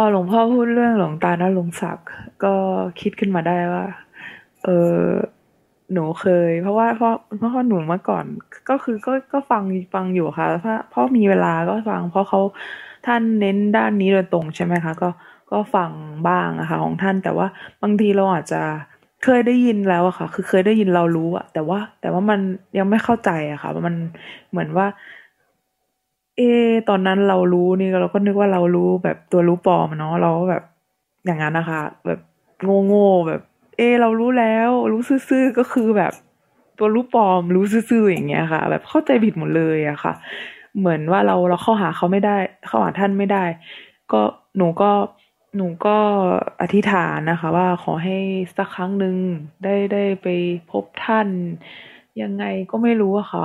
พอหลวงพ่อพูดเรื่องหลวงตาณรงศักดิ์ก็คิดขึ้นมาได้ว่า เออหนูเคย เพราะว่าเพราะพราะหนูเมื่อก่อน ก็คือก็ก็ฟังฟังอยู่ค่ะเพราพราะมีเวลาก็ฟัง เพราะเขาท่านเน้นด้านนี้โดยตรงใช่ไหมคะ ก็ก็ฟังบ้างอะค่ะของท่าน แต่ว่าบางทีเราอาจจะเคยได้ยินแล้วอะค่ะ คือเคยได้ยินเรารู้อะแต่ว่า แต่ว่ามันยังไม่เข้าใจอะค่ะมันเหมือนว่า เอตอนนั้นเรารู้นี่เราก็นึกว่าเรารู้แบบตัวรู้ปลอมเนาะเราแบบอย่างนั้นนะคะ แบบโง่ๆแบบ เอ เรารู้แล้ว รู้ซื่อๆก็คือแบบตัวรู้ปลอม รู้ซื่อๆอย่างเงี้ยค่ะ แบบเข้าใจผิดหมดเลยอะค่ะ เหมือนว่าเราเราเข้าหาเขาไม่ได้ เข้าหาท่านไม่ได้ ก็หนูก็หนูก็อธิษฐานนะคะ ว่าขอให้สักครั้งหนึ่งได้ได้ไปพบท่าน ยังไงก็ไม่รู้อะค่ะ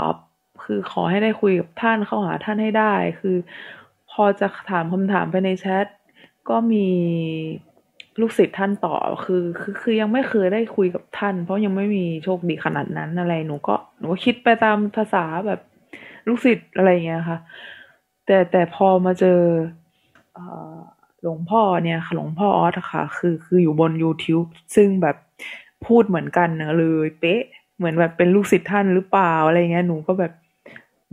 คือขอให้ได้คุยกับท่านเข้าหาท่านให้ได้ คือ พอจะถามคำถามไปในแชทก็มีลูกศิษย์ท่านตอบคือคือคือยังไม่เคยได้คุยกับท่าน เพราะยังไม่มีโชคดีขนาดนั้นอะไรหนูก็หนูก็คิดไปตามภาษาแบบลูกศิษย์อะไรเงี้ยค่ะ แต่แต่พอมาเจอหลวงพ่อเนี่ยหลวงพ่อออสค่ะ คือคืออยู่บน YouTube ซึ่งแบบพูดเหมือนกันเนอะเลย เป๊ะ เหมือนแบบเป็นลูกศิษย์ท่านหรือเปล่าอะไรเงี้ยหนูก็แบบ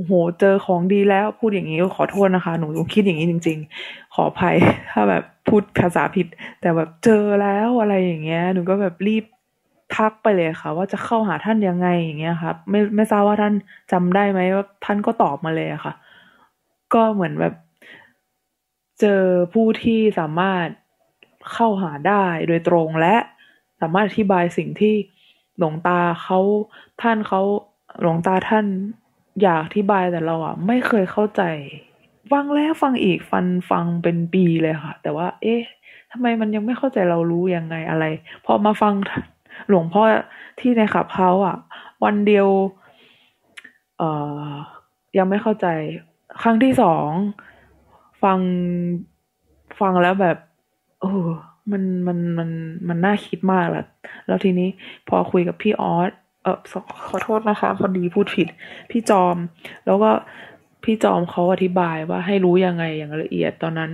โห เจอของดีแล้วพูดอย่างนี้ก็ขอโทษนะคะ หนูคิดอย่างนี้จริง ๆ ขออภัย ถ้าแบบพูดภาษาผิด แต่แบบเจอแล้วอะไรอย่างเงี้ย หนูก็แบบรีบทักไปเลยค่ะ ว่าจะเข้าหาท่านยังไงอย่างเงี้ยครับ ไม่ไม่ทราบว่าท่านจำได้ไหมว่าท่านก็ตอบมาเลยค่ะ ก็เหมือนแบบเจอผู้ที่สามารถเข้าหาได้โดยตรงและสามารถอธิบายสิ่งที่หลวงตาเขาท่านเขาหลวงตาท่าน อยากอธิบายแต่เราอะ ไม่เคยเข้าใจ ฟังแล้วฟังอีกฟันฟังเป็นปีเลยค่ะ แต่ว่า เอ๊ะทำไมมันยังไม่เข้าใจเรารู้ยังไงอะไร พอมาฟังหลวงพ่อที่ในขับเขาอะ วันเดียว เอ่อ ยังไม่เข้าใจ ครั้งที่สองฟังฟังแล้วแบบโอ้มันมันมันมันน่าคิดมากละแล้วทีนี้พอคุยกับพี่ออส เออขอโทษนะคะพอดีพูดผิด พี่จอม แล้วก็พี่จอมเขาอธิบายว่าให้รู้ยังไงอย่างละเอียดตอนนั้น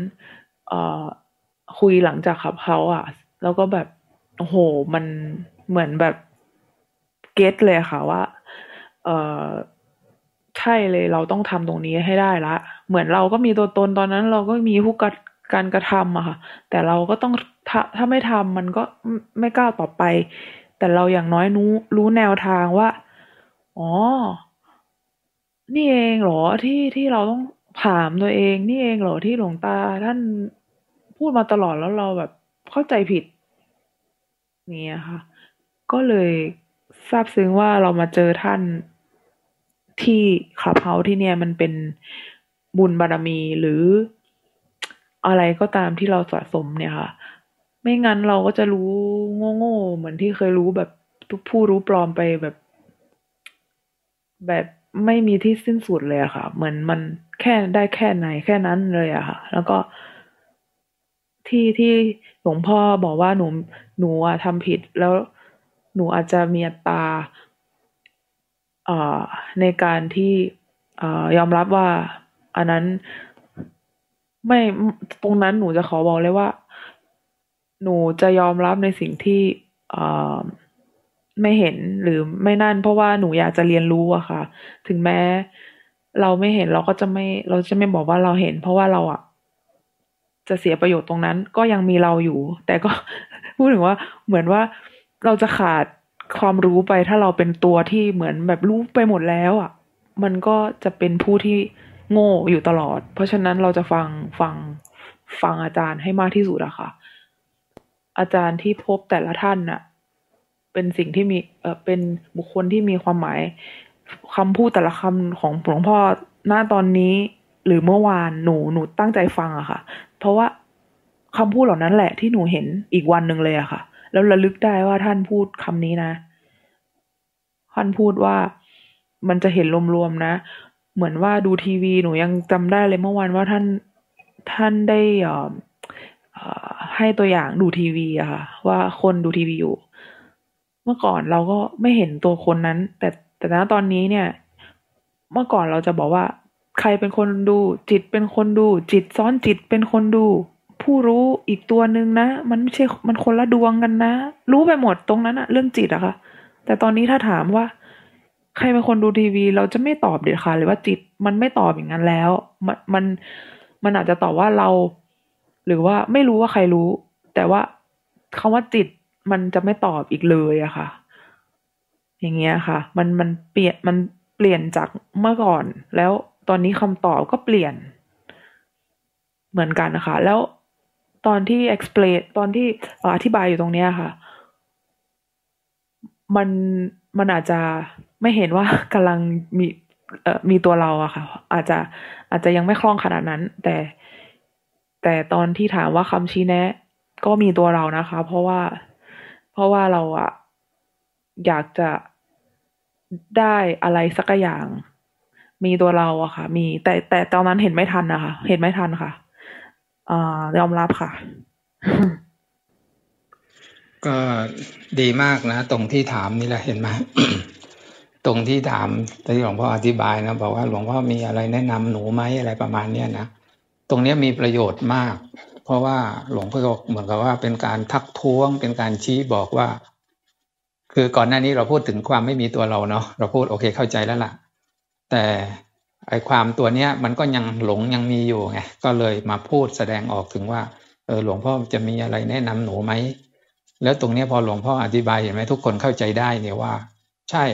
เอ่อคุยหลังจากขับเขาอะ แล้วก็แบบโอ้โหมันเหมือนแบบเก็ตเลยค่ะว่า เออใช่เลยเราต้องทำตรงนี้ให้ได้ละ เหมือนเราก็มีตัวตนตอนนั้น เราก็มีผู้กัดการกระทำอะค่ะ แต่เราก็ต้องถ้าถ้าไม่ทำมันก็ไม่กล้าต่อไป แต่เราอย่างน้อยรู้รู้แนวทางว่า อ๋อ นี่เองเหรอที่ที่เราต้องถามตัวเอง นี่เองเหรอที่หลวงตา ท่านพูดมาตลอดแล้วเราแบบเข้าใจผิดนี่ค่ะ ก็เลยทราบซึ้งว่าเรามาเจอท่านที่คลับเฮาที่เนี่ยมันเป็นบุญบารรมีหรืออะไรก็ตามที่เราสะสมเนี่ยค่ะ ไม่งั้นเราก็จะรู้โง่ๆเหมือนที่เคยรู้แบบทุกผู้รู้ปลอมไปแบบ แบบไม่มีที่สิ้นสุดเลยอะค่ะ เหมือนมันแค่ได้แค่ไหนแค่นั้นเลยอะค่ะ แล้วก็ที่ที่หลวงพ่อบอกว่าหนูหนูอะทำผิดแล้วหนูอาจจะมีอัตราในการที่ยอมรับว่า อันนั้นไม่ตรงนั้นหนูจะขอบอกเลยว่า หนูจะยอมรับในสิ่งที่ไม่เห็นหรือไม่นั่น เพราะว่าหนูอยากจะเรียนรู้อะค่ะ ถึงแม้ เราไม่เห็นเราก็จะไม่เราจะไม่บอกว่าเราเห็น เพราะว่าเราอะจะเสียประโยชน์ตรงนั้น ก็ยังมีเราอยู่ แต่ก็พูดถึงว่าเหมือนว่าเราจะขาดความรู้ไปถ้าเราเป็นตัวที่เหมือนแบบรู้ไปหมดแล้วอะมันก็จะเป็นผู้ที่โง่อยู่ตลอด เพราะฉะนั้นเราจะฟังฟังฟังอาจารย์ให้มากที่สุดอะค่ะ อาจารย์ที่พบแต่ละท่านน่ะ เป็นสิ่งที่มีเออเป็นบุคคลที่มีความหมายคำพูดแต่ละคำของหลวงพ่อหน้าตอนนี้หรือเมื่อวานหนูหนูตั้งใจฟังอะค่ะ เพราะว่าคำพูดเหล่านั้นแหละที่หนูเห็นอีกวันหนึ่งเลยอะค่ะ แล้วระลึกได้ว่าท่านพูดคำนี้นะ ท่านพูดว่ามันจะเห็นรวมๆนะ เหมือนว่าดูทีวีหนูยังจำได้เลยเมื่อวานว่าท่านท่านได้ ให้ตัวอย่างดูทีวีอะค่ะ ว่าคนดูทีวีอยู่ เมื่อก่อนเราก็ไม่เห็นตัวคนนั้น แต่แต่ณตอนนี้เนี่ย เมื่อก่อนเราจะบอกว่า ใครเป็นคนดู จิตเป็นคนดู จิตซ้อนจิตเป็นคนดูผผู้รู้อีกตัวหนึ่งนะ มันไม่ใช่มันคนละดวงกันนะ รู้ไปหมดตรงนั้นอะเรื่องจิตอะค่ะ แต่ตอนนี้ถ้าถามว่า ใครเป็นคนดูทีวี เราจะไม่ตอบเด็ดขาดเลยว่าจิตมันไม่ตอบอย่างนั้นแล้ว มันมันมันอาจจะตอบว่าเรา หรือว่าไม่รู้ว่าใครรู้ แต่ว่าคำว่าจิตมันจะไม่ตอบอีกเลยอะค่ะ อย่างเงี้ยค่ะ มันมันเปลี่ยนมันเปลี่ยนจากเมื่อก่อน แล้วตอนนี้คำตอบก็เปลี่ยน เหมือนกันนะคะ แล้วตอนที่ explain ตอนที่อธิบายอยู่ตรงเนี้ยค่ะ มันมันอาจจะไม่เห็นว่ากำลังมีเอ่อมีตัวเราอะค่ะ อาจจะอาจจะยังไม่คล่องขนาดนั้น แต่ แต่ตอนที่ถามว่าคำชี้แนะ ก็มีตัวเรานะคะ เพราะว่า เพราะว่าเราอะอยากจะได้อะไรสักอย่าง มีตัวเราอะค่ะ มีแต่แต่ตอนนั้นเห็นไม่ทันนะคะ เห็นไม่ทันค่ะอ่ายอมรับค่ะ ก็ดีมากนะ ตรงที่ถามนี่แหละเห็นไหมตรงที่ถามที่หลวงพ่ออธิบายนะบอกว่าหลวงพ่อมีอะไรแนะนำหนูไหมอะไรประมาณเนี้ยนะ ตรงนี้มีประโยชน์มาก เพราะว่าหลวงพ่อเหมือนกับว่าเป็นการทักท้วง เป็นการชี้บอกว่า คือก่อนหน้านี้เราพูดถึงความไม่มีตัวเราเนาะเราพูดโอเคเข้าใจแล้วล่ะ แต่ไอความตัวเนี้ยมันก็ยังหลงยังมีอยู่ไงก็เลยมาพูดแสดงออกถึงว่าเออหลวงพ่อจะมีอะไรแนะนำหนูไหมแล้วตรงนี้พอหลวงพ่ออธิบายเห็นไหมทุกคนเข้าใจได้เนี่ยว่า ใช่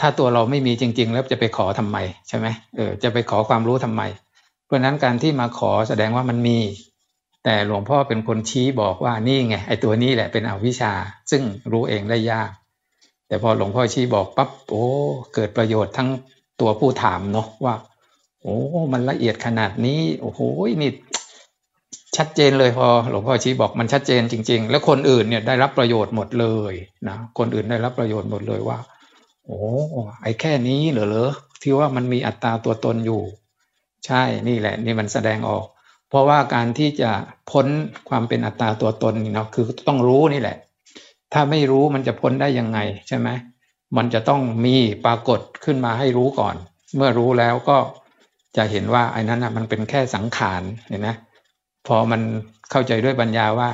ถ้าตัวเราไม่มีจริง ๆ แล้วจะไปขอทำไมใช่ไหมเออจะไปขอความรู้ทำไม เพราะนั้นการที่มาขอแสดงว่ามันมี แต่หลวงพ่อเป็นคนชี้บอกว่านี่ไงไอ้ตัวนี้แหละเป็นอวิชชา ซึ่งรู้เองได้ยาก แต่พอหลวงพ่อชี้บอกปั๊บโอ้เกิดประโยชน์ทั้งตัวผู้ถามเนาะว่า โอ้มันละเอียดขนาดนี้โอ้โหนี่ชัดเจนเลยพอหลวงพ่อชี้บอกมันชัดเจนจริง ๆ แล้วคนอื่นเนี่ยได้รับประโยชน์หมดเลยนะคนอื่นได้รับประโยชน์หมดเลยว่า โอ้ไอ้แค่นี้เหรอเหรอที่ว่ามันมีอัตราตัวตนอยู่ ใช่นี่แหละ นี่มันแสดงออก เพราะว่าการที่จะพ้นความเป็นอัตราตัวตนเนาะคือต้องรู้นี่แหละ ถ้าไม่รู้มันจะพ้นได้ยังไงใช่ไหมมันจะต้องมีปรากฏขึ้นมาให้รู้ก่อน เมื่อรู้แล้วก็จะเห็นว่าไอ้นั้นอะมันเป็นแค่สังขารเห็นไหมพอมันเข้าใจด้วยปัญญาว่า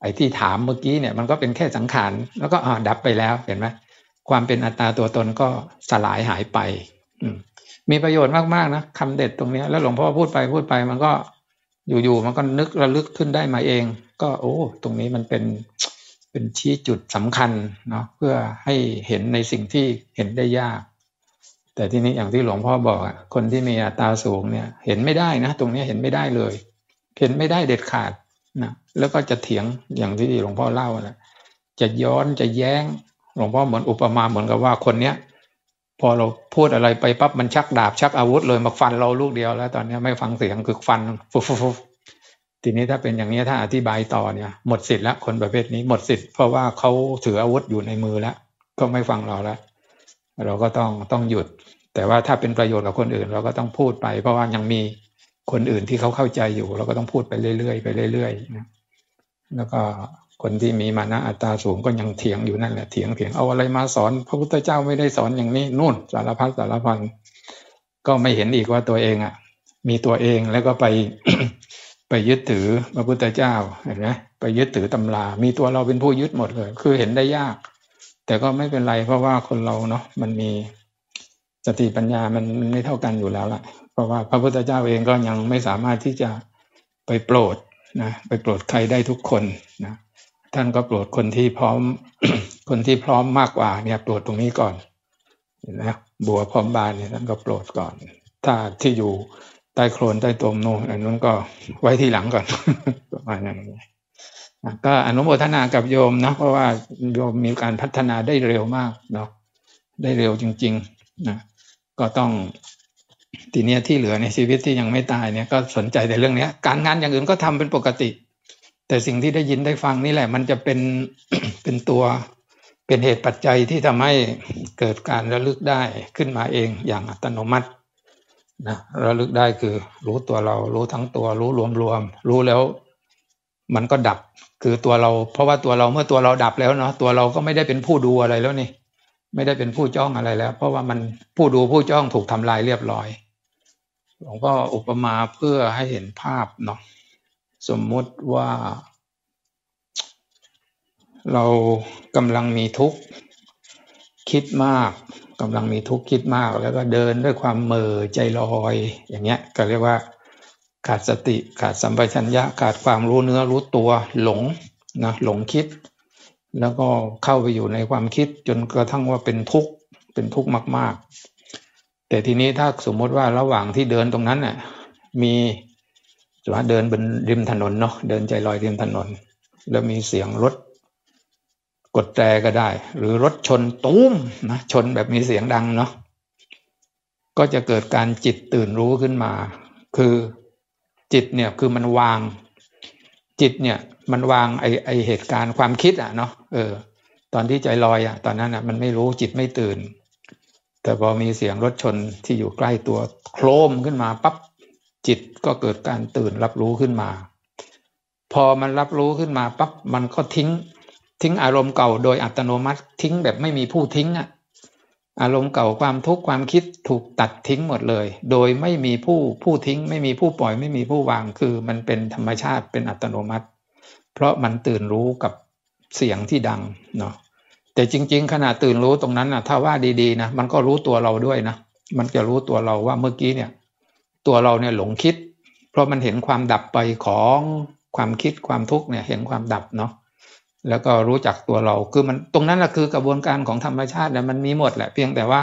ไอ้ที่ถามเมื่อกี้เนี่ย มันก็เป็นแค่สังขารแล้วก็อ่าดับไปแล้วเห็นไหมความเป็นอัตตาตัวตนก็สลายหายไป อืม มีประโยชน์มากๆนะคำเด็ดตรงนี้แล้วหลวงพ่อพูดไปพูดไปมันก็อยู่ๆมันก็นึกระลึกขึ้นได้มาเอง ก็โอ้ ตรงนี้มันเป็นเป็นชี้จุดสำคัญเนาะเพื่อให้เห็นในสิ่งที่เห็นได้ยาก แต่ที่นี้อย่างที่หลวงพ่อบอกอะคนที่มีอัตราสูงเนี่ยเห็นไม่ได้นะ ตรงนี้เห็นไม่ได้เลย เห็นไม่ได้เด็ดขาดนะแล้วก็จะเถียงอย่างที่หลวงพ่อเล่านะจะย้อนจะแย้ง หลวงพ่อเหมือนอุปมาเหมือนกับว่าคนเนี้ย พอเราพูดอะไรไปปั๊บมันชักดาบชักอาวุธเลยมาฟันเราลูกเดียวแล้ว ตอนนี้ไม่ฟังเสียงคือฟันฟุฟุบทีนี้ถ้าเป็นอย่างนี้ถ้าอธิบายต่อเนี่ย หมดสิทธิ์แล้วคนประเภทนี้หมดสิทธิ์เพราะว่าเขาถืออาวุธอยู่ในมือแล้ว ก็ไม่ฟังเราแล้ว เราก็ต้องต้องหยุด แต่ว่าถ้าเป็นประโยชน์กับคนอื่น เราก็ต้องพูดไป เพราะว่ายังมีคนอื่นที่เขาเข้าใจอยู่ เราก็ต้องพูดไปเรื่อยๆไปเรื่อยๆนะแล้วก็ คนที่มีมานะอัตราสูงก็ยังเถียงอยู่นั่นแหละเถียงเถียงเอาอะไรมาสอน พระพุทธเจ้าไม่ได้สอนอย่างนี้นู่นสารพัดสารพันก็ไม่เห็นอีกว่าตัวเองอะ มีตัวเองแล้วก็ไปไปยึดถือพระพุทธเจ้าเห็นไหมไปยึดถือตำรา มีตัวเราเป็นผู้ยึดหมดเลย คือเห็นได้ยาก แต่ก็ไม่เป็นไรเพราะว่าคนเราเนาะมันมีสติปัญญามันไม่เท่ากันอยู่แล้วล่ะ เพราะว่าพระพุทธเจ้าเองก็ยังไม่สามารถที่จะไปโปรดนะไปโปรดใครได้ทุกคนนะ ท่านก็โปรดคนที่พร้อม คนที่พร้อมมากกว่า เนี่ยโปรดตรงนี้ก่อนเห็นไหมบัวพร้อมบานเนี่ยท่านก็โปรดก่อน ถ้าที่อยู่ใต้โคลนใต้ตมโน่นอันนั้นก็ไว้ที่หลังก่อนประมาณนั้นก็อนุโมทนากับโยมนะเพราะว่าโยมมีการพัฒนาได้เร็วมากเนาะได้เร็วจริงๆนะก็ต้องทีนี้ที่เหลือในชีวิตที่ยังไม่ตายเนี่ยก็สนใจในเรื่องนี้การงานอย่างอื่นก็ทำเป็นปกติ แต่สิ่งที่ได้ยินได้ฟังนี่แหละ มันจะเป็นเป็นตัวเป็นเหตุปัจจัยที่ทำให้เกิดการระลึกได้ขึ้นมาเองอย่างอัตโนมัตินะระลึกได้คือ รู้ตัวเรา รู้ทั้งตัว รู้รวมๆรู้แล้ว มันก็ดับ คือตัวเรา เพราะว่าตัวเราเมื่อตัวเราดับแล้วเนาะตัวเราก็ไม่ได้เป็นผู้ดูอะไรแล้วนี่ ไม่ได้เป็นผู้จ้องอะไรแล้ว เพราะว่ามันผู้ดูผู้จ้องถูกทำลายเรียบร้อยหลวงพ่ออุปมาเพื่อให้เห็นภาพเนาะ สมมติว่าเรากำลังมีทุกข์คิดมากกำลังมีทุกข์คิดมาก แล้วก็เดินด้วยความเมื่อใจลอย อย่างเงี้ยก็เรียกว่า ขาดสติขาดสัมปชัญญะขาดความรู้เนื้อรู้ตัวหลงนะหลงคิด แล้วก็เข้าไปอยู่ในความคิดจนกระทั่งว่าเป็นทุกข์เป็นทุกข์มาก ๆ แต่ทีนี้ถ้าสมมติว่าระหว่างที่เดินตรงนั้นน่ะมี สมมติเดินบนริมถนนเนาะเดินใจลอยริมถนน แล้วมีเสียงรถ กดแตรก็ได้ หรือรถชนตุ้มนะชนแบบมีเสียงดังเนาะก็จะเกิดการจิตตื่นรู้ขึ้นมา คือจิตเนี่ยคือมันวาง จิตเนี่ยมันวางไอไอเหตุการณ์ความคิดอะเนาะเออ ตอนที่ใจลอยอะ ตอนนั้นอะมันไม่รู้จิตไม่ตื่น แต่พอมีเสียงรถชนที่อยู่ใกล้ตัวโครมขึ้นมาปั๊บ จิตก็เกิดการตื่นรับรู้ขึ้นมา พอมันรับรู้ขึ้นมาปั๊บมันก็ทิ้ง ทิ้งอารมณ์เก่าโดยอัตโนมัติทิ้งแบบไม่มีผู้ทิ้งอะอารมณ์เก่าความทุกข์ความคิดถูกตัดทิ้งหมดเลย โดยไม่มีผู้ผู้ทิ้ง ไม่มีผู้ปล่อยไม่มีผู้วางคือมันเป็นธรรมชาติเป็นอัตโนมัติ เพราะมันตื่นรู้กับเสียงที่ดังเนาะแต่จริง ๆ ขณะตื่นรู้ตรงนั้นนะถ้าว่าดีๆนะมันก็รู้ตัวเราด้วยนะมันจะรู้ตัวเราว่าเมื่อกี้เนี่ย ตัวเราเนี่ยหลงคิด เพราะมันเห็นความดับไปของความคิดความทุกข์เนี่ยเห็นความดับเนาะแล้วก็รู้จักตัวเราคือมันตรงนั้นแหละคือกระบวนการของธรรมชาติเนี่ยมันมีหมดแหละเพียงแต่ว่า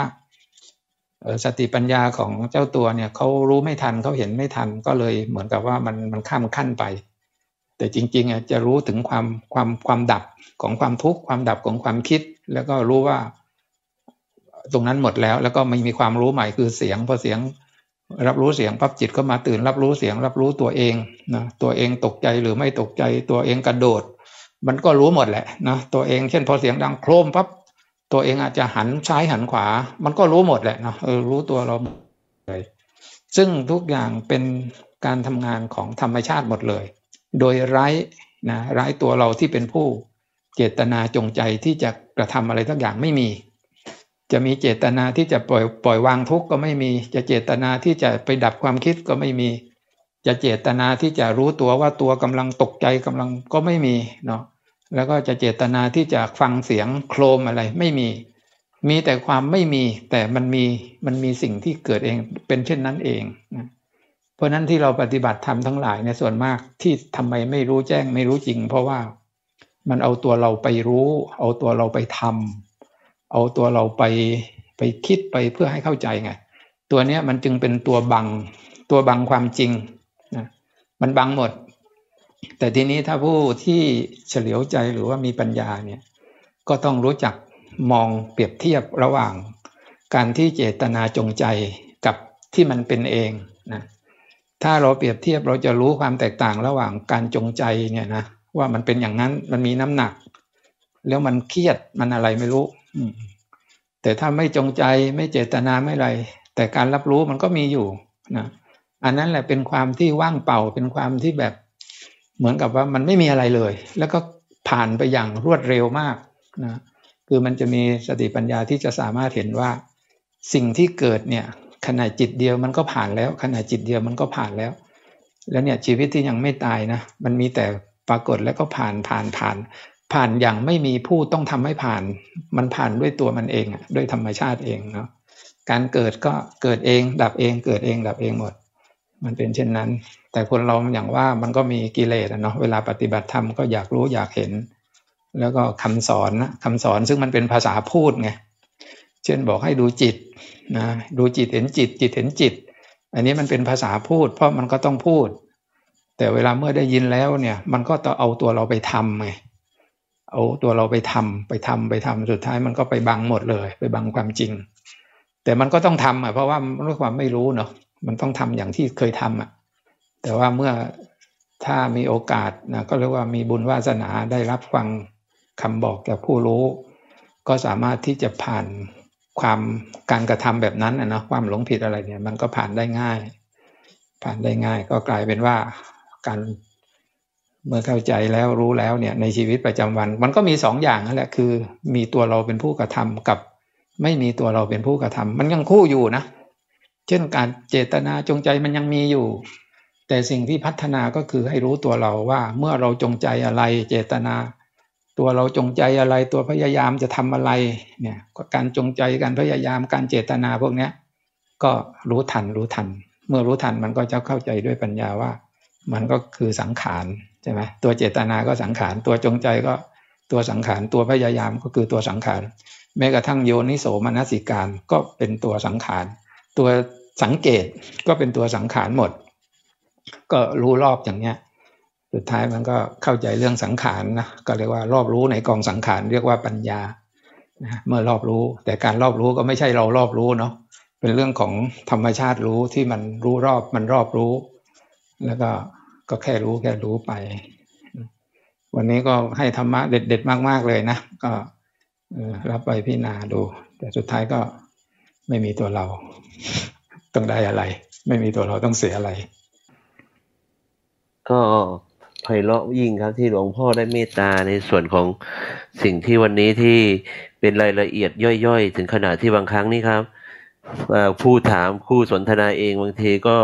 สติปัญญาของเจ้าตัวเนี่ยเขารู้ไม่ทันเขาเห็นไม่ทันก็เลยเหมือนกับว่ามันมันข้ามขั้นไป แต่จริงๆอะจะรู้ถึงความความความดับของความทุกข์ความดับของความคิด แล้วก็รู้ว่า ตรงนั้นหมดแล้ว แล้วก็ไม่มีความรู้ใหม่คือเสียงพอเสียง รับรู้เสียงปั๊บจิตก็มาตื่น รับรู้เสียง รับรู้ตัวเองนะตัวเองตกใจหรือไม่ตกใจ ตัวเองกระโดด มันก็รู้หมดแหละนะตัวเองเช่นพอเสียงดังโครมปั๊บตัวเองอาจจะหันซ้ายหันขวา มันก็รู้หมดแหละนะเออรู้ตัวเราเลยซึ่งทุกอย่างเป็นการทำงานของธรรมชาติหมดเลย โดยไร้นะไร้ตัวเราที่เป็นผู้เจตนาจงใจที่จะกระทำอะไรทั้งอย่างไม่มี จะมีเจตนาที่จะปล่อยปล่อยวางทุกข์ก็ไม่มี จะเจตนาที่จะไปดับความคิดก็ไม่มี จะเจตนาที่จะรู้ตัวว่าตัวกำลังตกใจกำลังก็ไม่มีเนาะแล้วก็จะเจตนาที่จะฟังเสียงโครมอะไรไม่มี มีแต่ความไม่มีแต่มันมีมันมีสิ่งที่เกิดเองเป็นเช่นนั้นเองนะเพราะนั้นที่เราปฏิบัติธรรมทั้งหลายในส่วนมากที่ทำไมไม่รู้แจ้งไม่รู้จริง เพราะว่ามันเอาตัวเราไปรู้ เอาตัวเราไปทำ เอาตัวเราไปไปคิดไปเพื่อให้เข้าใจไง ตัวเนี้ยมันจึงเป็นตัวบังตัวบังความจริงนะมันบังหมด แต่ทีนี้ถ้าผู้ที่เฉลียวใจหรือว่ามีปัญญาเนี่ย ก็ต้องรู้จักมองเปรียบเทียบระหว่าง การที่เจตนาจงใจกับที่มันเป็นเองนะถ้าเราเปรียบเทียบเราจะรู้ความแตกต่างระหว่างการจงใจเนี่ยนะว่ามันเป็นอย่างนั้นมันมีน้ำหนัก แล้วมันเครียดมันอะไรไม่รู้ แต่ถ้าไม่จงใจไม่เจตนาไม่อะไร แต่การรับรู้มันก็มีอยู่นะอันนั้นแหละเป็นความที่ว่างเปล่าเป็นความที่แบบเหมือนกับว่ามันไม่มีอะไรเลย แล้วก็ผ่านไปอย่างรวดเร็วมากนะคือมันจะมีสติปัญญาที่จะสามารถเห็นว่า สิ่งที่เกิดเนี่ยขณะจิตเดียวมันก็ผ่านแล้วขณะจิตเดียวมันก็ผ่านแล้ว แล้วเนี่ยชีวิตที่ยังไม่ตายนะ มันมีแต่ปรากฏแล้วก็ผ่านผ่านผ่าน ผ่านอย่างไม่มีผู้ต้องทำให้ผ่าน มันผ่านด้วยตัวมันเองด้วยธรรมชาติเองเนาะการเกิดก็เกิดเอง ดับเอง เกิดเองดับเองหมด มันเป็นเช่นนั้น แต่คนเราอย่างว่ามันก็มีกิเลสเนาะเวลาปฏิบัติธรรมก็อยากรู้อยากเห็น แล้วก็คำสอนนะคำสอนซึ่งมันเป็นภาษาพูดไงเช่นบอกให้ดูจิตนะดูจิตเห็นจิต จิตเห็นจิต อันนี้มันเป็นภาษาพูด เพราะมันก็ต้องพูด แต่เวลาเมื่อได้ยินแล้วเนี่ย มันก็ต้องเอาตัวเราไปทำไง เอาตัวเราไปทำไปทำไปทำสุดท้ายมันก็ไปบังหมดเลย ไปบังความจริง แต่มันก็ต้องทำอะเพราะว่าด้วยความไม่รู้เนาะมันต้องทำอย่างที่เคยทำอะแต่ว่าเมื่อถ้ามีโอกาสนะก็เรียกว่ามีบุญวาสนาได้รับฟังคำบอกจากผู้รู้ ก็สามารถที่จะผ่านความการกระทำแบบนั้นนะความหลงผิดอะไรเนี่ย มันก็ผ่านได้ง่าย ผ่านได้ง่าย ก็กลายเป็นว่าการ เมื่อเข้าใจแล้วรู้แล้วเนี่ยในชีวิตประจำวัน มันก็มีสองอย่างนั่นแหละคือ มีตัวเราเป็นผู้กระทำกับ ไม่มีตัวเราเป็นผู้กระทำมันยังคู่อยู่นะ เช่นการเจตนาจงใจมันยังมีอยู่ แต่สิ่งที่พัฒนาก็คือให้รู้ตัวเราว่า เมื่อเราจงใจอะไรเจตนา ตัวเราจงใจอะไรตัวพยายามจะทำอะไรเนี่ยการจงใจการพยายามการเจตนาพวกเนี้ยก็รู้ทันรู้ทัน เมื่อรู้ทันมันก็จะเข้าใจด้วยปัญญาว่า มันก็คือสังขารใช่ไหมตัวเจตนาก็สังขาร ตัวจงใจก็ตัวสังขาร ตัวพยายามก็คือตัวสังขาร แม้กระทั่งโยนิโสมนสิการก็เป็นตัวสังขาร ตัวสังเกตก็เป็นตัวสังขารหมด ก็รู้รอบอย่างเนี้ย สุดท้ายมันก็เข้าใจเรื่องสังขารนะ ก็เรียกว่ารอบรู้ในกองสังขารเรียกว่าปัญญาเมื่อรอบรู้ แต่การรอบรู้ก็ไม่ใช่เรารอบรู้เนาะ เป็นเรื่องของธรรมชาติรู้ที่มันรู้รอบมันรอบรู้ แล้วก็ก็แค่รู้แค่รู้ไป วันนี้ก็ให้ธรรมะเด็ด ๆ มาก ๆ เลยนะ ก็รับไปพิจารณาดู แต่สุดท้ายก็ไม่มีตัวเรา ต้องได้อะไร ไม่มีตัวเราต้องเสียอะไร ก็ไพเราะยิ่งครับที่หลวงพ่อได้เมตตาในส่วนของสิ่งที่วันนี้ที่เป็นรายละเอียดย่อยๆ ถึงขนาดที่บางครั้งนี่ครับผู้ถามผู้สนทนาเองบางทีก็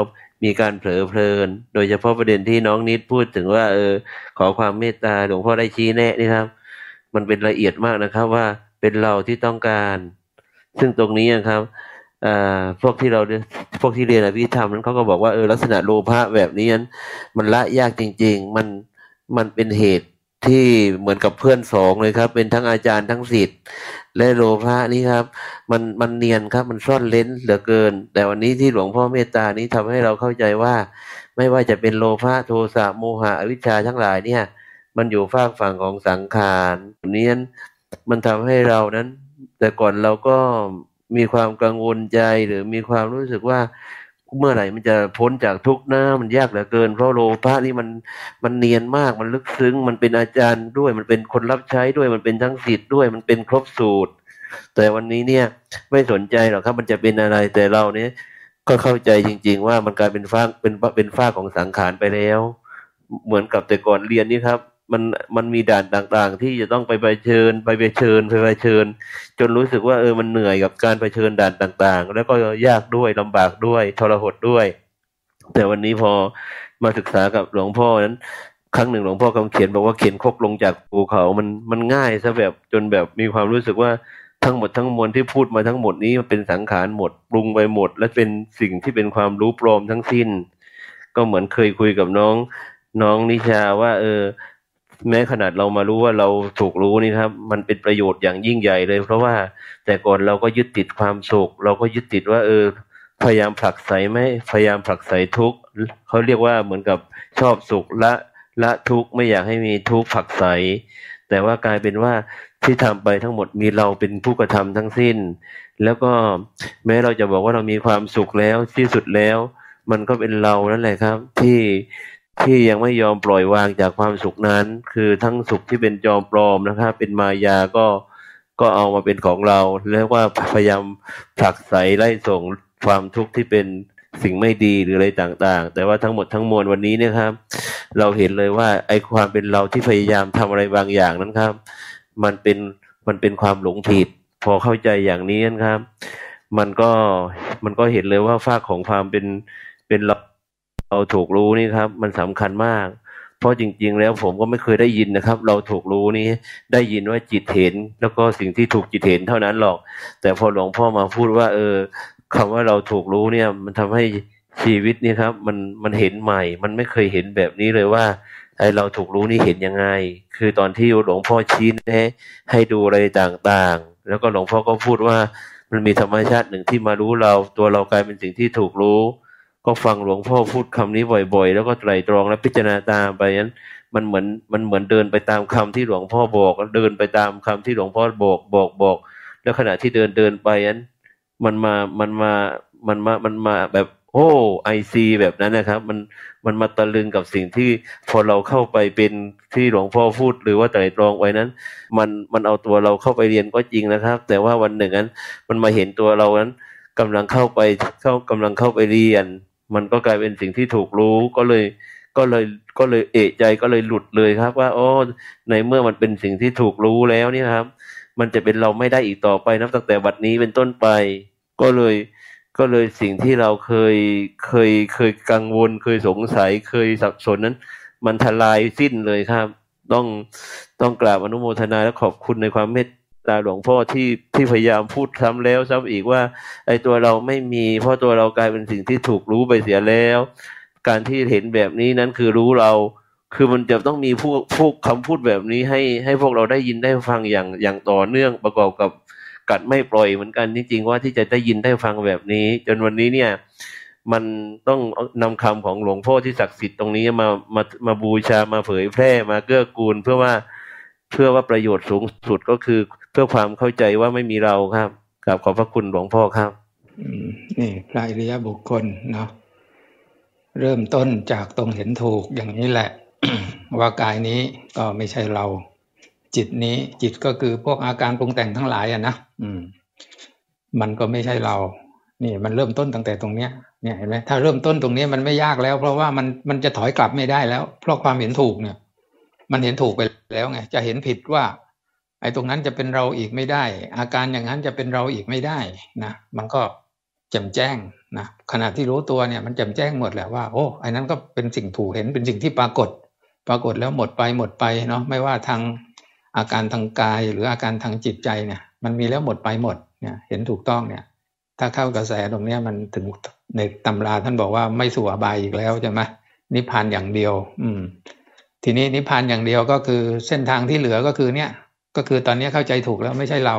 มีการเผลอเพลิน โดยเฉพาะประเด็นที่น้องนิดพูดถึงว่า เออ ขอความเมตตาหลวงพ่อได้ชี้แนะนี่ครับ มันเป็นละเอียดมากนะครับว่าเป็นเราที่ต้องการ ซึ่งตรงนี้นะครับพวกที่เราพวกที่เรียนอภิธรรมนั้นเขาก็บอกว่าเออลักษณะโลภะแบบนี้นั้นมันละยากจริง ๆ มันมันเป็นเหตุ ที่เหมือนกับเพื่อนสองเลยครับ เป็นทั้งอาจารย์ทั้งศิษย์และโลภะนี่ครับ มันมันเนียนครับ มันซ่อนเลนเหลือเกิน แต่วันนี้ที่หลวงพ่อเมตตานี้ทำให้เราเข้าใจว่า ไม่ว่าจะเป็นโลภะโทสะโมหะอวิชชาทั้งหลายเนี่ย มันอยู่ฝากฝั่งของสังขารนี้มันทำให้เรานั้น แต่ก่อนเราก็มีความกังวลใจหรือมีความรู้สึกว่า เมื่อไหร่มันจะพ้นจากทุกข์หน้ามันยากเหลือเกิน เพราะโลภะนี่มันมันเนียนมากมันลึกซึ้ง มันเป็นอาจารย์ด้วย มันเป็นคนรับใช้ด้วยมันเป็นทั้งสิทธิ์ด้วย มันเป็นครบสูตร แต่วันนี้เนี่ยไม่สนใจหรอกครับมันจะเป็นอะไรแต่เราเนี่ยก็เข้าใจจริง ๆ ว่ามันกลายเป็นฟ้าเป็นเป็นฟ้าของสังขารไปแล้ว เหมือนกับแต่ก่อนเรียนนี่ครับ มันมันมีด่านต่างๆ ที่จะต้องไปไปเชิญ ไปไปเชิญไปไปเชิญ จนรู้สึกว่าเออมันเหนื่อยกับการไปเชิญด่านต่างๆ แล้วก็ยากด้วยลำบากด้วยทรหดด้วย แต่วันนี้พอมาศึกษากับหลวงพ่อนั้น ครั้งหนึ่งหลวงพ่อคำเขียนบอกว่าเขียนคกลงจากภูเขา มันมันง่ายซะแบบจนแบบมีความรู้สึกว่าทั้งหมดทั้งมวลที่พูดมาทั้งหมดนี้มันเป็นสังขารหมดปรุงไปหมด และเป็นสิ่งที่เป็นความรู้ปลอมทั้งสิ้น ก็เหมือนเคยคุยกับน้องน้องนิชาว่า เออ แม้ขนาดเรามารู้ว่าเราถูกรู้นี่ครับ มันเป็นประโยชน์อย่างยิ่งใหญ่เลย เพราะว่าแต่ก่อนเราก็ยึดติดความสุข เราก็ยึดติดว่า เออ พยายามผลักไสไม่พยายามผลักไสทุกเขาเรียกว่าเหมือนกับชอบสุขละละทุกไม่อยากให้มีทุกผลักไสแต่ว่ากลายเป็นว่าที่ทำไปทั้งหมดมีเราเป็นผู้กระทำทั้งสิ้น แล้วก็แม้เราจะบอกว่าเรามีความสุขแล้วที่สุดแล้ว มันก็เป็นเรานั่นแหละครับ ที่ ที่ยังไม่ยอมปล่อยวางจากความสุขนั้น คือทั้งสุขที่เป็นจอมปลอมนะครับเป็นมายาก็ก็เอามาเป็นของเราเรียกว่าพยายามผลักไสไล่ส่งความทุกข์ที่เป็นสิ่งไม่ดีหรืออะไรต่างๆ แต่ว่าทั้งหมดทั้งมวลวันนี้เนี่ยครับ เราเห็นเลยว่าไอ้ความเป็นเราที่พยายามทำอะไรบางอย่างนั้นครับ มันเป็นมันเป็นความหลงผิด พอเข้าใจอย่างนี้นะครับ มันก็มันก็เห็นเลยว่าฝ้าของความเป็นเป็นเรา เราถูกรู้นี่ครับ มันสำคัญมาก เพราะจริง ๆ แล้วผมก็ไม่เคยได้ยินนะครับ เราถูกรู้นี้ได้ยินว่าจิตเห็น แล้วก็สิ่งที่ถูกจิตเห็นเท่านั้นหรอก แต่พอหลวงพ่อมาพูดว่า เออคำว่าเราถูกรู้เนี่ย มันทำให้ชีวิตนี่ครับ มันมันเห็นใหม่ มันไม่เคยเห็นแบบนี้เลยว่าไอเราถูกรู้นี่เห็นยังไง คือตอนที่หลวงพ่อชี้แนะให้ดูอะไรต่างๆ แล้วก็หลวงพ่อก็พูดว่ามันมีธรรมชาติหนึ่งที่มารู้เรา ตัวเรากลายเป็นสิ่งที่ถูกรู้ ก็ฟังหลวงพ่อพูดคำนี้บ่อย ๆ แล้วก็ไตรตรองและพิจารณาตามไปนั้นมันเหมือนมันเหมือนเดินไปตามคำที่หลวงพ่อบอกเดินไปตามคำที่หลวงพ่อบอกบอกบอก แล้วขณะที่เดินเดินไปนั้นมันมามันมามันมามันมาแบบโอ้ไอซีแบบนั้นนะครับ มันมันมาตะลึงกับสิ่งที่พอเราเข้าไปเป็นที่หลวงพ่อพูดหรือว่าไตรตรองไว้นั้น มันมันเอาตัวเราเข้าไปเรียนก็จริงนะครับ แต่ว่าวันหนึ่งนั้น มันมาเห็นตัวเรานั้นกำลังเข้าไปเข้ากำลังเข้าไปเรียน มันก็กลายเป็นสิ่งที่ถูกรู้ก็เลยก็เลยก็เลยเอะใจก็เลยหลุดเลยครับ ว่า โอ้ในเมื่อมันเป็นสิ่งที่ถูกรู้แล้วนี่ครับ มันจะเป็นเราไม่ได้อีกต่อไปนับตั้งแต่บัดนี้เป็นต้นไป ก็เลยก็เลยสิ่งที่เราเคยเคยเคยกังวล เคยสงสัยเคยสับสนนั้น มันทลายสิ้นเลยครับ ต้องต้องกราบอนุโมทนาและขอบคุณในความเมต ตาหลวงพ่อที่ที่พยายามพูดซ้ำแล้วซ้ำอีกว่า ไอ้ตัวเราไม่มี เพราะตัวเรากลายเป็นสิ่งที่ถูกรู้ไปเสียแล้ว การที่เห็นแบบนี้นั้นคือรู้เรา คือมันจะต้องมีพวกพวกคำพูดแบบนี้ให้ให้พวกเราได้ยินได้ฟังอย่างอย่างต่อเนื่องประกอบกับกัดไม่ปล่อยเหมือนกันจริงๆว่าที่จะได้ยินได้ฟังแบบนี้ จนวันนี้เนี่ยมันต้องนำคำของหลวงพ่อที่ศักดิ์สิทธิ์ตรงนี้มามามาบูชามาเผยแพร่มาเกื้อกูลเพื่อว่า เพื่อว่าประโยชน์สูงสุดก็คือ เพื่อความเข้าใจว่าไม่มีเราครับกราบขอบพระคุณหลวงพ่อครับนี่พระอริยบุคคลเนาะเริ่มต้นจากตรงเห็นถูกอย่างนี้แหละ ว่ากายนี้ก็ไม่ใช่เรา จิตนี้จิตก็คือพวกอาการปรุงแต่งทั้งหลายอะนะอืม มันก็ไม่ใช่เรา นี่มันเริ่มต้นตั้งแต่ตรงเนี้ยเนี่ยเห็นไหมถ้าเริ่มต้นตรงนี้มันไม่ยากแล้ว เพราะว่ามันมันจะถอยกลับไม่ได้แล้ว เพราะความเห็นถูกเนี่ย มันเห็นถูกไปแล้วไงจะเห็นผิดว่า ไอ้ตรงนั้นจะเป็นเราอีกไม่ได้ อาการอย่างนั้นจะเป็นเราอีกไม่ได้นะมันก็แจ่มแจ้งนะขณะที่รู้ตัวเนี่ยมันแจ่มแจ้งหมดแหละว่าโอ้ไอ้นั้นก็เป็นสิ่งถูกเห็นเป็นสิ่งที่ปรากฏ ปรากฏแล้วหมดไปหมดไปเนาะไม่ว่าทางอาการทางกายหรืออาการทางจิตใจเนี่ยมันมีแล้วหมดไปหมดเนี่ยเห็นถูกต้องเนี่ยถ้าเข้ากระแสตรงเนี้ยมันถึงในตำราท่านบอกว่าไม่สู่อบายอีกแล้วใช่ไหมนิพพานอย่างเดียว อืม ทีนี้นิพพานอย่างเดียวก็คือเส้นทางที่เหลือก็คือเนี่ยก็คือตอนนี้เข้าใจถูกแล้วไม่ใช่เรา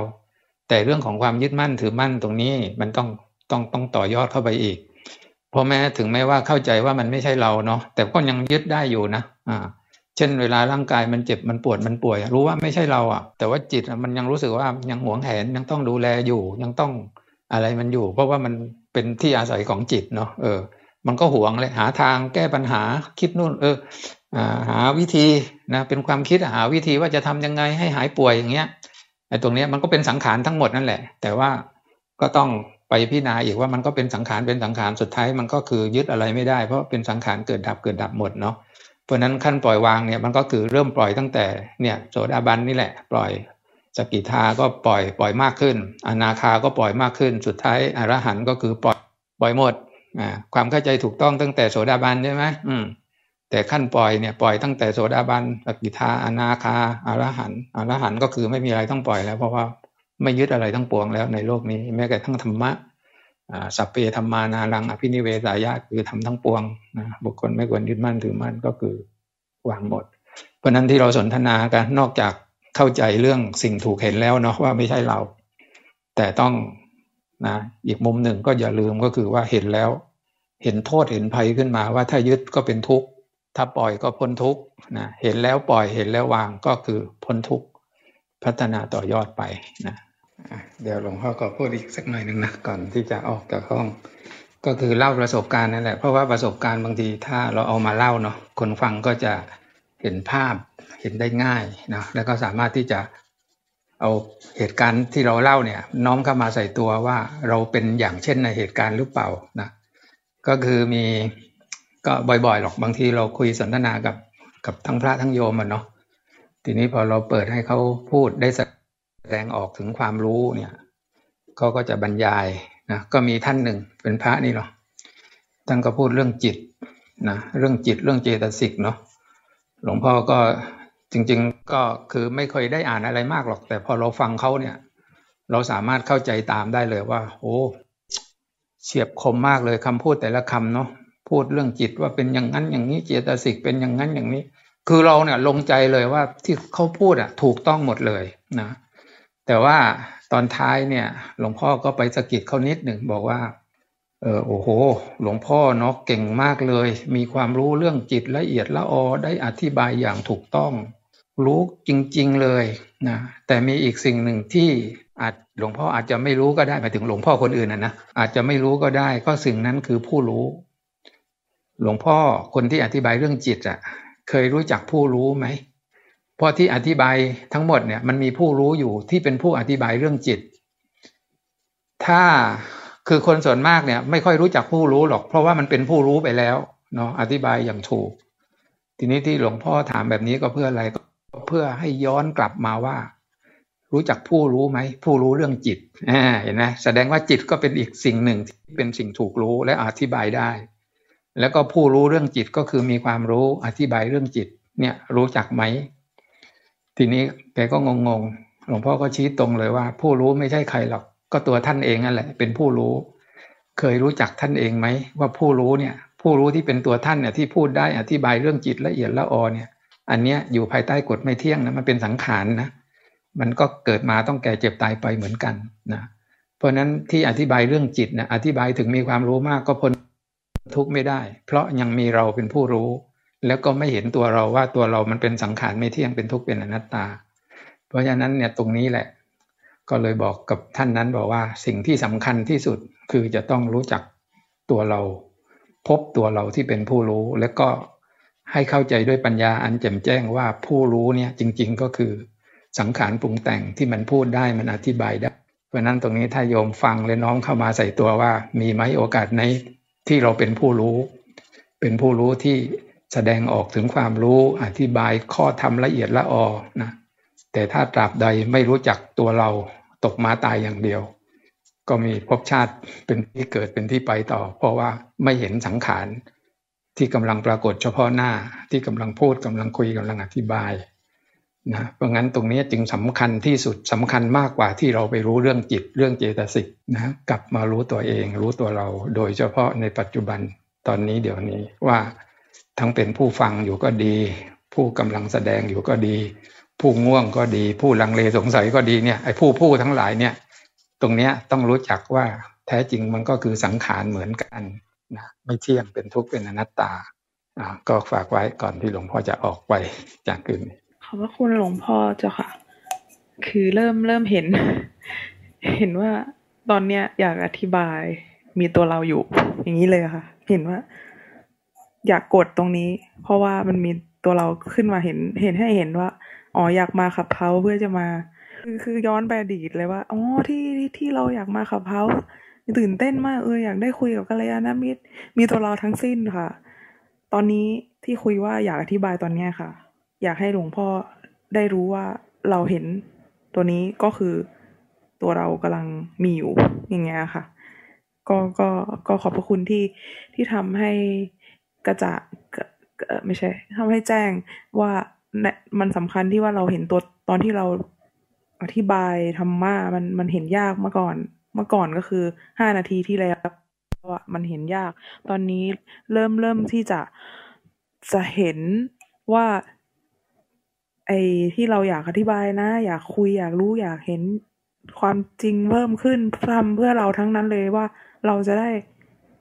แต่เรื่องของความยึดมั่นถือมั่นตรงนี้มันต้องต้องต้องต่อยอดเข้าไปอีก เพราะแม้ถึงแม้ว่าเข้าใจว่ามันไม่ใช่เราเนาะแต่ก็ยังยึดได้อยู่นะอ่าเช่นเวลาร่างกายมันเจ็บมันปวดมันป่วย รู้ว่าไม่ใช่เราอะ แต่ว่าจิตมันยังรู้สึกว่ายังหวงแหนยังต้องดูแลอยู่ ยังต้องอะไรมันอยู่ เพราะว่ามันเป็นที่อาศัยของจิตเนาะเออ มันก็หวงเลยหาทางแก้ปัญหาคิดนู่น เออ หาวิธีนะเป็นความคิดหาวิธีว่าจะทำยังไงให้หายป่วยอย่างเงี้ยไอ้ตรงเนี้ยมันก็เป็นสังขารทั้งหมดนั่นแหละ แต่ว่าก็ต้องไปพิจารณาอีกว่ามันก็เป็นสังขารเป็นสังขารสุดท้ายมันก็คือยึดอะไรไม่ได้ เพราะเป็นสังขารเกิดดับเกิดดับหมดเนาะเพราะนั้นขั้นปล่อยวางเนี่ยมันก็คือเริ่มปล่อยตั้งแต่เนี่ยโสดาบันนี่แหละ ปล่อยสกิทาก็ปล่อยปล่อยมากขึ้น อนาคาก็ปล่อยมากขึ้น สุดท้ายอรหันต์ก็คือปล่อยปล่อยหมดอ่าความเข้าใจถูกต้องตั้งแต่โสดาบันใช่ไหมอืม แต่ขั้นปล่อยเนี่ยปล่อยตั้งแต่โสดาบันสกิทาอนาคาอารหันต์อรหันก็คือไม่มีอะไรต้องปล่อยแล้ว เพราะว่าไม่ยึดอะไรทั้งปวงแล้วในโลกนี้ แม้แต่ทั้งธรรมะสัพเพธรรมานารังอภินิเวสายะคือทำทั้งปวงนะบุคคลไม่ควรยึดมั่นถือมั่นก็คือวางหมด เพราะนั้นที่เราสนทนากันนอกจากเข้าใจเรื่องสิ่งถูกเห็นแล้วเนาะว่าไม่ใช่เรา แต่ต้องนะอีกมุมหนึ่งก็อย่าลืมก็คือว่าเห็นแล้ว เห็นโทษเห็นภัยขึ้นมาว่าถ้ายึดก็เป็นทุกข์ ถ้าปล่อยก็พ้นทุกนะเห็นแล้วปล่อยเห็นแล้ววางก็คือพ้นทุกพัฒนาต่อยอดไปนะเดี๋ยวหลวงพ่อก็พูดอีกสักหน่อยหนึ่งนะก่อนที่จะออกจากห้อง ก็คือเล่าประสบการณ์นั่นแหละเพราะว่าประสบการณ์บางทีถ้าเราเอามาเล่าเนาะคนฟังก็จะเห็นภาพเห็นได้ง่ายนะแล้วก็สามารถที่จะเอาเหตุการณ์ที่เราเล่าเนี่ย น้อมเข้ามาใส่ตัวว่าเราเป็นอย่างเช่นในเหตุการณ์หรือเปล่านะก็คือมี ก็บ่อยๆหรอกบางทีเราคุยสนทนากับกับทั้งพระทั้งโยมอะเนาะทีนี้พอเราเปิดให้เขาพูดได้แสดงออกถึงความรู้เนี่ยเขาก็จะบรรยายนะก็มีท่านหนึ่งเป็นพระนี่เนาะท่านก็พูดเรื่องจิตนะเรื่องจิตเรื่องเจตสิกเนาะหลวงพ่อก็จริง ๆก็คือไม่เคยได้อ่านอะไรมากหรอก แต่พอเราฟังเขาเนี่ย เราสามารถเข้าใจตามได้เลยว่า โอ้เฉียบคมมากเลยคำพูดแต่ละคำเนาะ พูดเรื่องจิตว่าเป็นอย่างนั้นอย่างนี้เจตสิกเป็นอย่างนั้นอย่างนี้ คือเราเนี่ยลงใจเลยว่าที่เขาพูดอะถูกต้องหมดเลยนะ แต่ว่าตอนท้ายเนี่ย หลวงพ่อก็ไปสะกิดเขานิดหนึ่งบอกว่า เออโอ้โห หลวงพ่อเนาะเก่งมากเลย มีความรู้เรื่องจิตละเอียดละออได้อธิบายอย่างถูกต้อง รู้จริง ๆเลยนะแต่มีอีกสิ่งหนึ่งที่อาจหลวงพ่ออาจจะไม่รู้ก็ได้หมายถึงหลวงพ่อคนอื่นนะนะอาจจะไม่รู้ก็ได้ก็สิ่งนั้นคือผู้รู้ หลวงพ่อคนที่อธิบายเรื่องจิตอะ่ะเคยรู้จักผู้รู้ไหมเพราะที่อธิบายทั้งหมดเนี่ยมันมีผู้รู้อยู่ที่เป็นผู้อธิบายเรื่องจิต ถ้าคือคนส่วนมากเนี่ย ไม่ค่อยรู้จักผู้รู้หรอก เพราะว่ามันเป็นผู้รู้ไปแล้วเนาะอธิบายอย่างถูก ทีนี้ที่หลวงพ่อถามแบบนี้ก็เพื่ออะไรก็เพื่อให้ย้อนกลับมาว่า รู้จักผู้รู้ไหมผู้รู้เรื่องจิตเห็นไหมแสดงว่าจิตก็เป็นอีกสิ่งหนึ่งที่เป็นสิ่งถูกรู้และอธิบายได้ แล้วก็ผู้รู้เรื่องจิตก็คือมีความรู้อธิบายเรื่องจิต เนี่ยรู้จักไหม ทีนี้แกก็งงๆ หลวงพ่อก็ชี้ตรงเลยว่า ผู้รู้ไม่ใช่ใครหรอก ก็ตัวท่านเองนั่นแหละ เป็นผู้รู้ เคยรู้จักท่านเองไหม ว่าผู้รู้เนี่ย ผู้รู้ที่เป็นตัวท่านเนี่ยที่พูดได้อธิบายเรื่องจิตละเอียดละออเนี่ย อันเนี้ยอยู่ภายใต้กฎไม่เที่ยงนะมันเป็นสังขารนะมันก็เกิดมาต้องแก่เจ็บตายไปเหมือนกันนะเพราะนั้นที่อธิบายเรื่องจิตนะอธิบายถึงมีความรู้มากก็พ้น ทุกข์ไม่ได้ เพราะยังมีเราเป็นผู้รู้ แล้วก็ไม่เห็นตัวเราว่าตัวเรามันเป็นสังขารไม่เที่ยงเป็นทุกข์เป็นอนัตตา เพราะฉะนั้นเนี่ยตรงนี้แหละ ก็เลยบอกกับท่านนั้นบอกว่าสิ่งที่สำคัญที่สุดคือจะต้องรู้จักตัวเรา พบตัวเราที่เป็นผู้รู้ แล้วก็ให้เข้าใจด้วยปัญญาอันแจ่มแจ้งว่าผู้รู้เนี่ยจริง ๆก็คือสังขารปรุงแต่งที่มันพูดได้มันอธิบายได้ เพราะนั้นตรงนี้ถ้าโยมฟังและน้อมเข้ามาใส่ตัวว่า มีไหมโอกาสใน ที่เราเป็นผู้รู้ เป็นผู้รู้ที่แสดงออกถึงความรู้อธิบายข้อธรรมละเอียดละออนะแต่ถ้าตราบใดไม่รู้จักตัวเราตกมาตายอย่างเดียว ก็มีภพชาติเป็นที่เกิดเป็นที่ไปต่อ เพราะว่าไม่เห็นสังขารที่กำลังปรากฏเฉพาะหน้าที่กำลังพูดกำลังคุยกำลังอธิบาย นะเพราะงั้นตรงนี้จึงสำคัญที่สุดสำคัญมากกว่าที่เราไปรู้เรื่องจิตเรื่องเจตสิกนะกลับมารู้ตัวเองรู้ตัวเรา โดยเฉพาะในปัจจุบันตอนนี้เดี๋ยวนี้ว่าทั้งเป็นผู้ฟังอยู่ก็ดี ผู้กำลังแสดงอยู่ก็ดี ผู้ง่วงก็ดี ผู้ลังเลสงสัยก็ดีเนี่ยไอ้ผู้ผู้ทั้งหลายเนี่ย ตรงเนี้ยต้องรู้จักว่าแท้จริงมันก็คือสังขารเหมือนกันนะไม่เที่ยงเป็นทุกข์เป็นอนัตตาอ่าก็ฝากไว้ก่อนที่หลวงพ่อจะออกไปจากคืนนี้ อบพระคุณหลวงพ่อเจ้าค่ะ คือเริ่มเริ่มเห็น เห็นว่าตอนเนี้ยอยากอธิบายมีตัวเราอยู่ อย่างนี้เลยค่ะ เห็นว่า อยากกดตรงนี้ เพราะว่ามันมีตัวเราขึ้นมาเห็น เห็นให้เห็นว่าอ๋ออยากมาขับเพาเพื่อจะมา คือคือย้อนไปอดีตเลยว่าอ๋อที่ที่เราอยากมาขับเพาตื่นเต้นมากเอออยากได้คุยกับกัลยาณมิตร มีตัวเราทั้งสิ้นค่ะ ตอนนี้ที่คุยว่าอยากอธิบายตอนเนี้ยค่ะ อยากให้หลวงพ่อได้รู้ว่าเราเห็นตัวนี้ก็คือตัวเรากำลังมีอยู่อย่างเงี้ยค่ะ ก็ก็ก็ขอบพระคุณที่ที่ทำให้กระจะไม่ใช่ทำให้แจ้งว่ามันสำคัญที่ว่าเราเห็นตัวตอนที่เราอธิบายธรรมะมันมันเห็นยากเมื่อก่อน เมื่อก่อนก็คือห้านาทีที่แล้วว่ามันเห็นยาก ตอนนี้เริ่มเริ่มที่จะจะเห็นว่า ไอ้ที่เราอยากอธิบายนะ อยากคุยอยากรู้อยากเห็นความจริงเพิ่มขึ้นทำเพื่อเราทั้งนั้นเลยว่าเราจะได้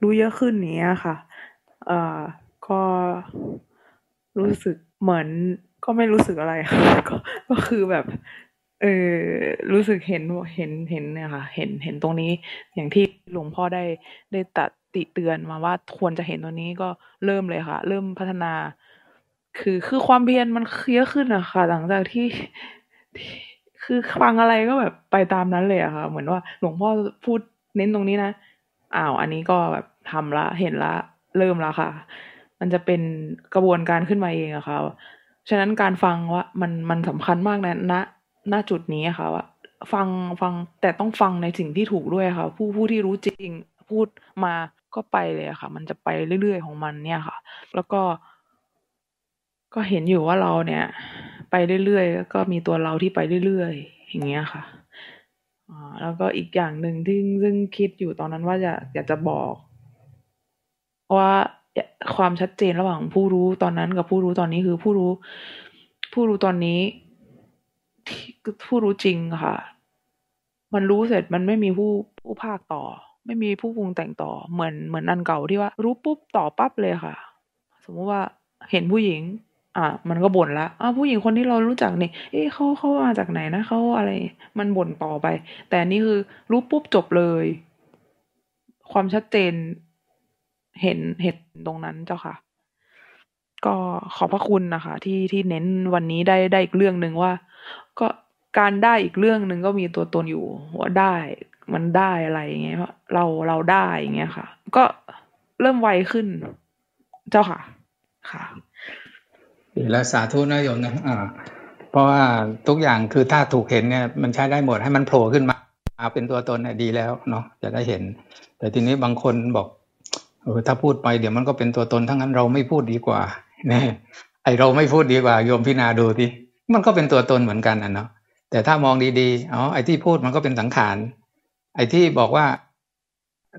รู้เยอะขึ้นเนี้ยค่ะ เอ่อ ก็รู้สึกเหมือนก็ไม่รู้สึกอะไรก็ก็คือแบบ เออรู้สึกเห็นเห็นเห็นเนี่ยค่ะ เห็นเห็นตรงนี้ อย่างที่หลวงพ่อได้ได้ตัดติเตือนมาว่าควรจะเห็นตัวนี้ก็เริ่มเลยค่ะ เริ่มพัฒนา คือคือความเพียรมันเยอะขึ้นอะค่ะ หลังจากที่คือฟังอะไรก็แบบไปตามนั้นเลยอะค่ะ เหมือนว่าหลวงพ่อพูดเน้นตรงนี้นะอ้าวอันนี้ก็แบบทำละเห็นละเริ่มละค่ะ มันจะเป็นกระบวนการขึ้นมาเองอะค่ะฉะนั้นการฟังว่ามันมันสำคัญมากนะณณจุดนี้ค่ะว่าฟังฟังแต่ต้องฟังในสิ่งที่ถูกด้วยค่ะ ผู้ผู้ที่รู้จริงพูดมาก็ไปเลยค่ะ มันจะไปเรื่อยๆของมันเนี่ยค่ะ แล้วก็ ก็เห็นอยู่ว่าเราเนี่ย ไปเรื่อยๆก็มีตัวเราที่ไปเรื่อยๆอย่างเงี้ยค่ะอ่าแล้วก็อีกอย่างหนึ่งที่ซึ่งคิดอยู่ตอนนั้นว่าจะอยากจะบอกว่าความชัดเจนระหว่างผู้รู้ตอนนั้นกับผู้รู้ตอนนี้คือผู้รู้ ผู้รู้ตอนนี้ผู้รู้จริงค่ะ มันรู้เสร็จมันไม่มีผู้ผู้ภาคต่อ ไม่มีผู้ปรุงแต่งต่อ เหมือนเหมือนอันเก่าที่ว่า รู้ปุ๊บต่อปั๊บเลยค่ะ สมมติว่าเห็นผู้หญิง อะมันก็บ่นละอ่าผู้หญิงคนที่เรารู้จักนี่ เอ๊ะเขาเขามาจากไหนนะเขาอะไร มันบ่นต่อไป แต่นี่คือรู้ปุ๊บจบเลย ความชัดเจน เห็นเห็นตรงนั้นเจ้าค่ะ ก็ขอบพระคุณนะคะ ที่ที่เน้นวันนี้ได้ได้อีกเรื่องหนึ่งว่า ก็การได้อีกเรื่องหนึ่งก็มีตัวตนอยู่ว่าได้ มันได้อะไรอย่างเงี้ยเราเราได้อย่างเงี้ยค่ะ ก็เริ่มไวขึ้น เจ้าค่ะ ค่ะ แล้วสาธุนะโยมนะอ่าเพราะว่าทุกอย่างคือถ้าถูกเห็นเนี่ยมันใช้ได้หมดให้มันโผล่ขึ้นมาเป็นตัวตนเนี่ยดีแล้วเนาะจะได้เห็น แต่ทีนี้บางคนบอกเออถ้าพูดไปเดี๋ยวมันก็เป็นตัวตนทั้งนั้นเราไม่พูดดีกว่าเนี่ยไอเราไม่พูดดีกว่าโยมพิจาดูทีมันก็เป็นตัวตนเหมือนกันอะเนาะแต่ถ้ามองดีๆอ๋อไอที่พูดมันก็เป็นสังขารไอที่บอกว่า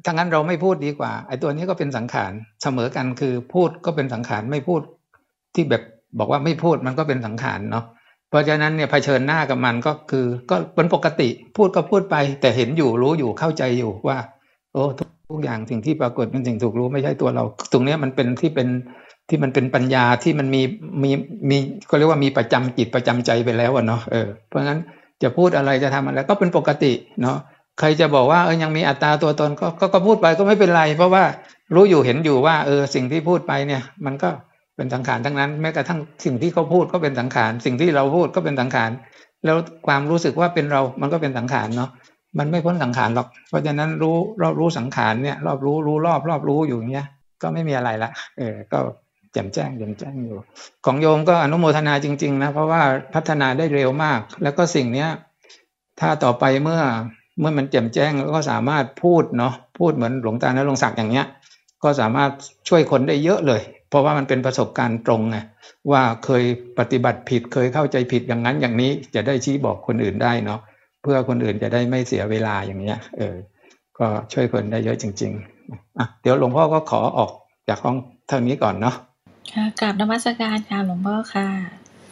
ถ้างั้นเราไม่พูดดีกว่าไอตัวนี้ก็เป็นสังขารเสมอกันคือพูดก็เป็นสังขารไม่พูดที่แบบ บอกว่าไม่พูดมันก็เป็นสังขารเนาะเพราะฉะนั้นเนี่ยเผชิญหน้ากับมันก็คือก็เป็นปกติพูดก็พูดไป แต่เห็นอยู่รู้อยู่เข้าใจอยู่ว่า โอ้ทุกอย่างสิ่งที่ปรากฏเป็นสิ่งถูกรู้ไม่ใช่ตัวเรา ตรงนี้มันเป็นที่เป็นที่มันเป็นปัญญาที่มันมีมีมีก็เรียกว่ามีประจำจิตประจำใจไปแล้วเนาะเออเพราะงั้นจะพูดอะไรจะทำอะไรก็เป็นปกติเนาะใครจะบอกว่าเออยังมีอัตราตัวตนก็ก็พูดไปก็ไม่เป็นไร เพราะว่ารู้อยู่เห็นอยู่ว่า เออสิ่งที่พูดไปเนี่ย มันก็ เป็นสังขารทั้งนั้น แม้กระทั่งสิ่งที่เขาพูดก็เป็นสังขาร สิ่งที่เราพูดก็เป็นสังขาร แล้วความรู้สึกว่าเป็นเรา มันก็เป็นสังขารเนาะ มันไม่พ้นสังขารหรอก เพราะฉะนั้นรู้รอบรู้สังขารเนี่ย รอบรู้รู้รอบรอบรู้อยู่อย่างเงี้ย ก็ไม่มีอะไรละ เออ ก็แจ่มแจ้งแจ่มแจ้งอยู่ ของโยมก็อนุโมทนาจริง ๆ นะ เพราะว่าพัฒนาได้เร็วมาก แล้วก็สิ่งเนี้ย ถ้าต่อไปเมื่อเมื่อมันแจ่มแจ้งก็สามารถพูดเนาะ พูดเหมือนหลวงตาและหลวงศักดิ์อย่างเงี้ย ก็สามารถช่วยคนได้เยอะเลย เพราะว่ามันเป็นประสบการณ์ตรงไงว่าเคยปฏิบัติผิดเคยเข้าใจผิดอย่างนั้นอย่างนี้จะได้ชี้บอกคนอื่นได้เนาะเพื่อคนอื่นจะได้ไม่เสียเวลาอย่างเงี้ย เออ ก็ช่วยคนได้เยอะจริง ๆอะเดี๋ยวหลวงพ่อก็ขอออกจากห้องเท่านี้ก่อนเนาะค่ะกราบนมัสการค่ะหลวงพ่อค่ะ